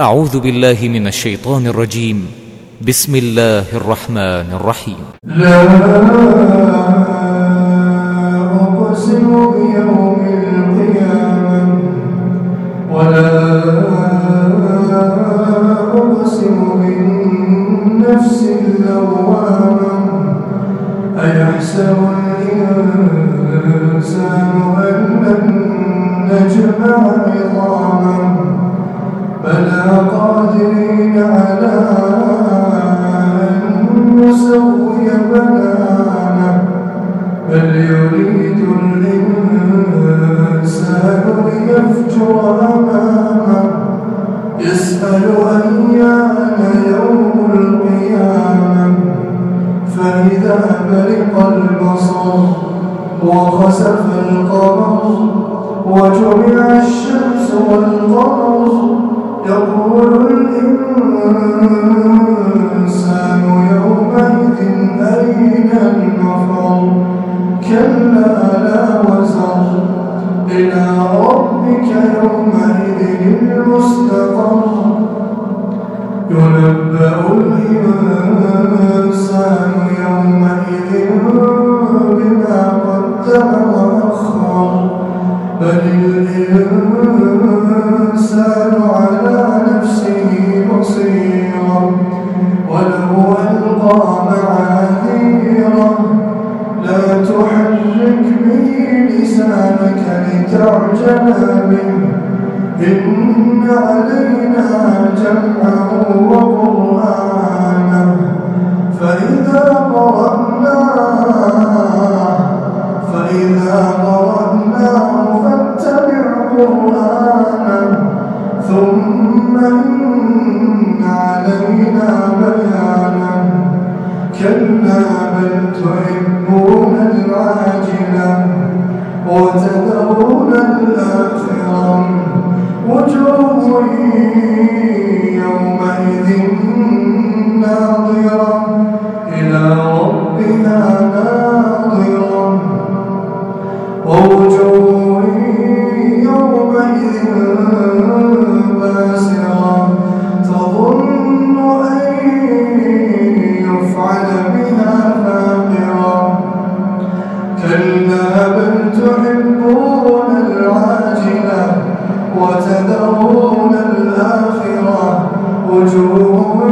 أعوذ بالله من الشيطان الرجيم. بسم الله الرحمن الرحيم. لا أقسم بيوم القيامة ولا أقسم بالنفس اللوامة. أيحسب الإنسان أن لن نجمع عظاما بلى قادرين على نسوي بنانه بل يريد الإنسان ليفجر أمامه يسأل أيان يوم القيامة. فإذا برق البصر وخسف القمر وجمع الشمس والقمر يقول الإنسان يومئذ أين المفر كلا لا وزر. إلى ربك يومئذ المستقر. ينبأ الإنسان يومئذ لتعجل به إن علينا جمعه وقرآنه فإذا قرأناه فإذا قرأناه فاتبع قرآنه ثم إن علينا بيانه كلا بل تحبون العاجلة. Alhamdulillah. وجوه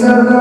सर्व